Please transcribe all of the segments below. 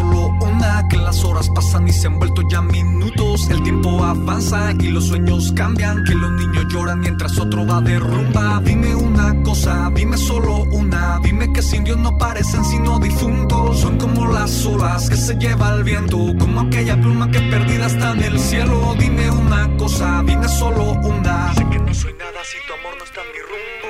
solo una, que las horas pasan y se han vuelto ya minutos. El tiempo avanza y los sueños cambian, que los niños lloran mientras otro va de rumba. Dime una cosa, dime solo una, dime que sin Dios no parecen sino difuntos. Son como las olas que se lleva el viento, como aquella pluma que perdida está en el cielo. Dime una cosa, dime solo una. Sé que no soy nada si tu amor no está en mi rumbo.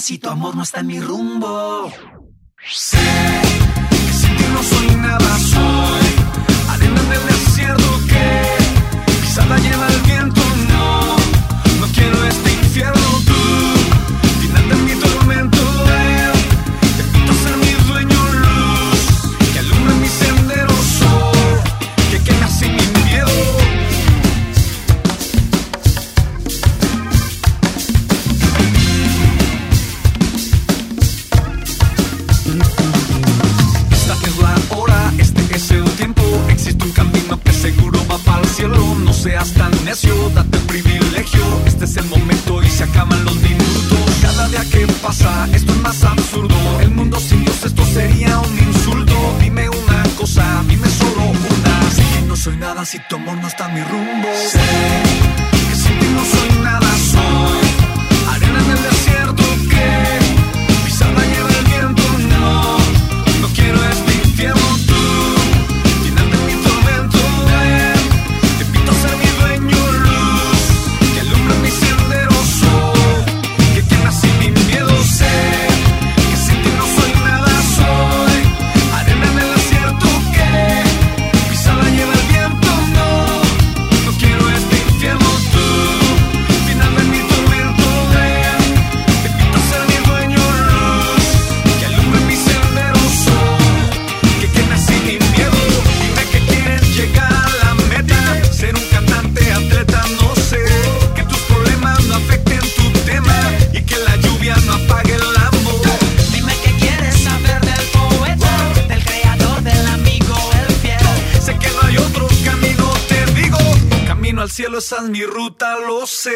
si tu amor no está en mi rumbo. soy nada si tu amor no está en mi rumbo. Sé que sin ti no soy nada, soy. al cielo, esa mi ruta, lo sé.